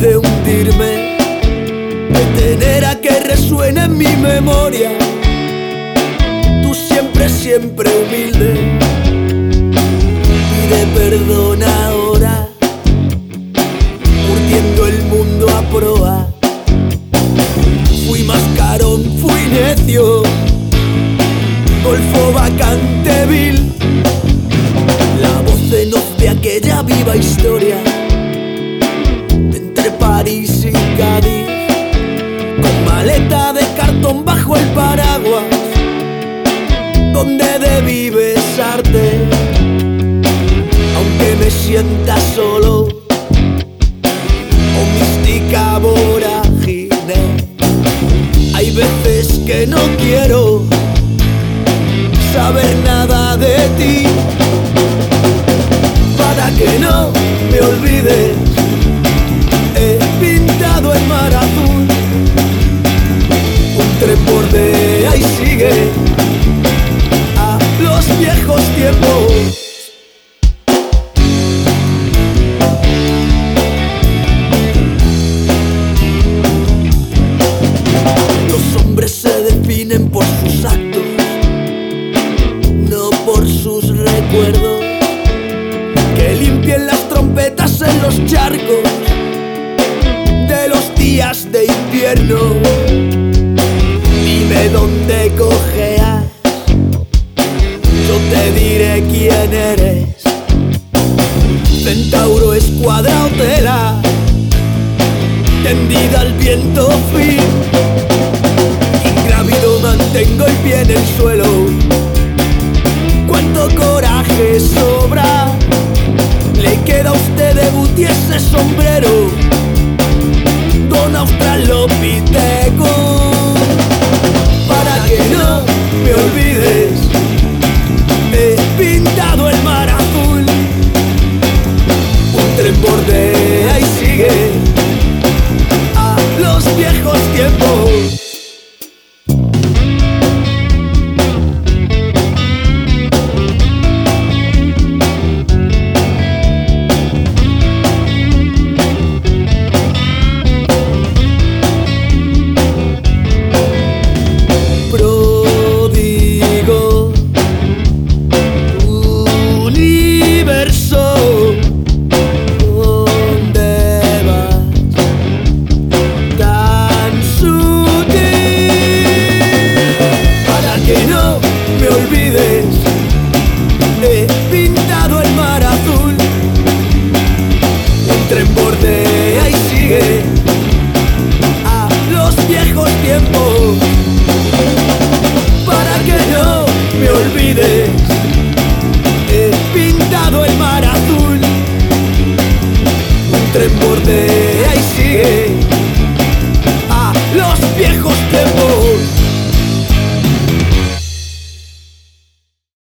de hundirme, de tener a que resuene en mi memoria. Tú siempre, siempre humilde, pide perdón ahora, curtiendo el mundo a proa. Fui mascarón, fui necio, golfo vacante vil, la voz de de aquella viva historia solo, o mística vorágine. Hay veces que no quiero saber nada de ti, para que no me olvides he pintado el mar azul. Un tren bordea y sigue sus recuerdos. Que limpien las trompetas en los charcos de los días de invierno. Dime dónde cojeas, yo te diré quién eres. Centauro escuadra o tendida al viento fin. Ingrávido mantengo el pie en el suelo. Τον Αυστραλοπιτέκο un tren